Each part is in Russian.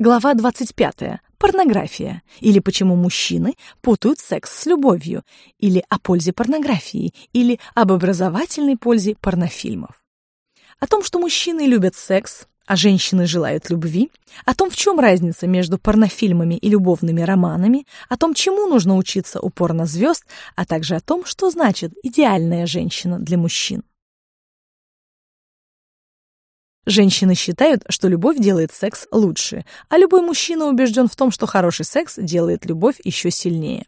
Глава 25. Порнография. Или почему мужчины путают секс с любовью. Или о пользе порнографии. Или об образовательной пользе порнофильмов. О том, что мужчины любят секс, а женщины желают любви, о том, в чем разница между порнофильмами и любовными романами, о том, чему нужно учиться у порнозвезд, а также о том, что значит идеальная женщина для мужчин. Женщины считают, что любовь делает секс лучше, а любой мужчина убежден в том, что хороший секс делает любовь еще сильнее.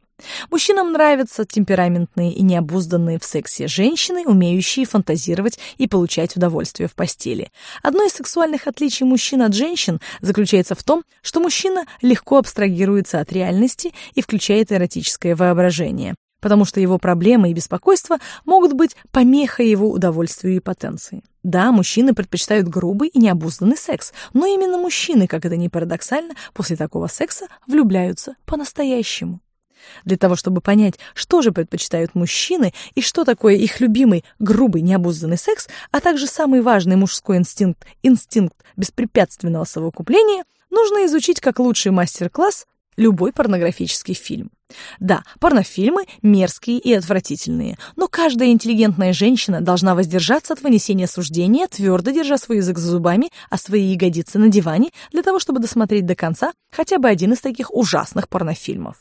Мужчинам нравятся темпераментные и необузданные в сексе женщины, умеющие фантазировать и получать удовольствие в постели. Одно из сексуальных отличий мужчин от женщин заключается в том, что мужчина легко абстрагируется от реальности и включает эротическое воображение, потому что его проблемы и беспокойства могут быть помехой его удовольствию и потенции. Да, мужчины предпочитают грубый и необузданный секс, но именно мужчины, как это ни парадоксально, после такого секса влюбляются по-настоящему. Для того, чтобы понять, что же предпочитают мужчины и что такое их любимый грубый необузданный секс, а также самый важный мужской инстинкт – инстинкт беспрепятственного совокупления, нужно изучить как лучший мастер-класс любой порнографический фильм. Да, порнофильмы мерзкие и отвратительные, но каждая интеллигентная женщина должна воздержаться от вынесения суждения, твердо держа свой язык за зубами, а свои ягодицы на диване, для того, чтобы досмотреть до конца хотя бы один из таких ужасных порнофильмов.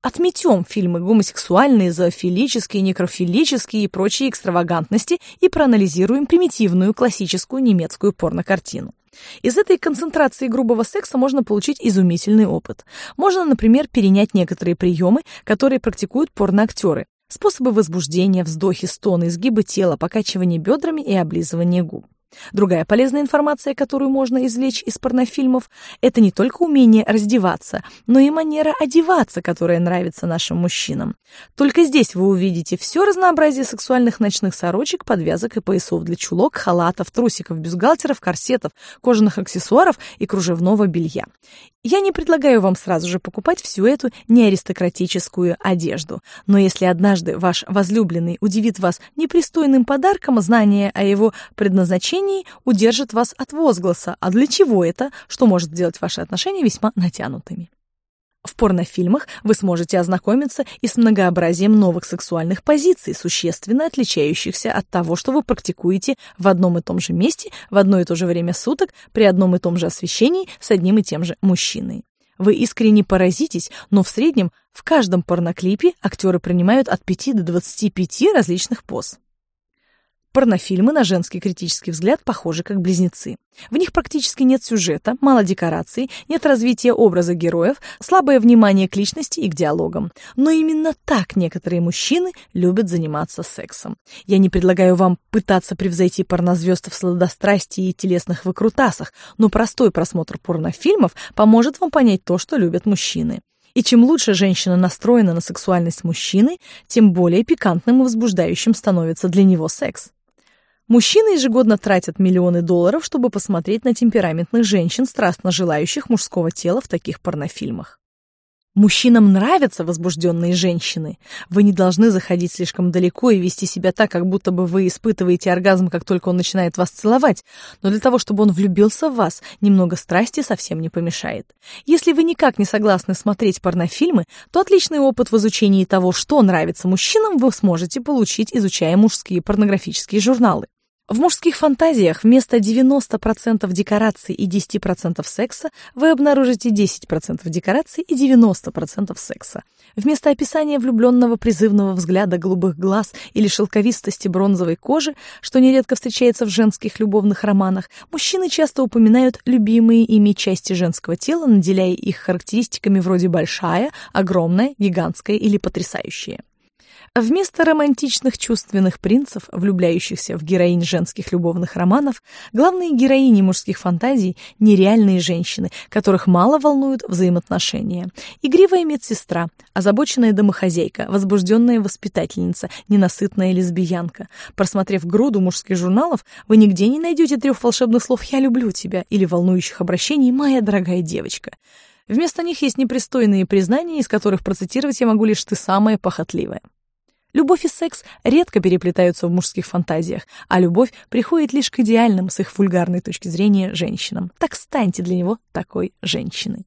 Отметем фильмы гомосексуальные, зоофилические, некрофилические и прочие экстравагантности и проанализируем примитивную классическую немецкую порнокартину. Из этой концентрации грубого секса можно получить изумительный опыт. Можно, например, перенять некоторые приемы, которые практикуют порноактеры. Способы возбуждения, вздохи, стоны, изгибы тела, покачивание бедрами и облизывание губ. Другая полезная информация, которую можно извлечь из порнофильмов, это не только умение раздеваться, но и манера одеваться, которая нравится нашим мужчинам. Только здесь вы увидите все разнообразие сексуальных ночных сорочек, подвязок и поясов для чулок, халатов, трусиков, бюстгальтеров, корсетов, кожаных аксессуаров и кружевного белья. Я не предлагаю вам сразу же покупать всю эту неаристократическую одежду, но если однажды ваш возлюбленный удивит вас непристойным подарком, знание о его предназначении удержит вас от возгласа «А для чего это?», что может сделать ваши отношения весьма натянутыми. В порнофильмах вы сможете ознакомиться и с многообразием новых сексуальных позиций, существенно отличающихся от того, что вы практикуете в одном и том же месте, в одно и то же время суток, при одном и том же освещении с одним и тем же мужчиной. Вы искренне поразитесь, но в среднем в каждом порноклипе актеры принимают от 5 до 25 различных поз. Порнофильмы на женский критический взгляд похожи как близнецы. В них практически нет сюжета, мало декораций, нет развития образа героев, слабое внимание к личности и к диалогам. Но именно так некоторые мужчины любят заниматься сексом. Я не предлагаю вам пытаться превзойти порнозвезд в сладострастии и телесных выкрутасах, но простой просмотр порнофильмов поможет вам понять то, что любят мужчины. И чем лучше женщина настроена на сексуальность мужчины, тем более пикантным и возбуждающим становится для него секс. Мужчины ежегодно тратят миллионы долларов, чтобы посмотреть на темпераментных женщин, страстно желающих мужского тела в таких порнофильмах. Мужчинам нравятся возбужденные женщины. Вы не должны заходить слишком далеко и вести себя так, как будто бы вы испытываете оргазм, как только он начинает вас целовать. Но для того, чтобы он влюбился в вас, немного страсти совсем не помешает. Если вы никак не согласны смотреть порнофильмы, то отличный опыт в изучении того, что нравится мужчинам, вы сможете получить, изучая мужские порнографические журналы. В мужских фантазиях вместо 90% декораций и 10% секса вы обнаружите 10% декораций и 90% секса. Вместо описания влюбленного призывного взгляда голубых глаз или шелковистости бронзовой кожи, что нередко встречается в женских любовных романах, мужчины часто упоминают любимые ими части женского тела, наделяя их характеристиками вроде большая, огромная, гигантская или потрясающая. Вместо романтичных чувственных принцев, влюбляющихся в героинь женских любовных романов, главные героини мужских фантазий – нереальные женщины, которых мало волнуют взаимоотношения. Игривая медсестра, озабоченная домохозяйка, возбужденная воспитательница, ненасытная лесбиянка. Просмотрев груду мужских журналов, вы нигде не найдете трех волшебных слов «я люблю тебя» или волнующих обращений «моя дорогая девочка». Вместо них есть непристойные признания, из которых процитировать я могу лишь «ты самая похотливая». Любовь и секс редко переплетаются в мужских фантазиях, а любовь приходит лишь к идеальным с их вульгарной точки зрения женщинам. Так станьте для него такой женщиной.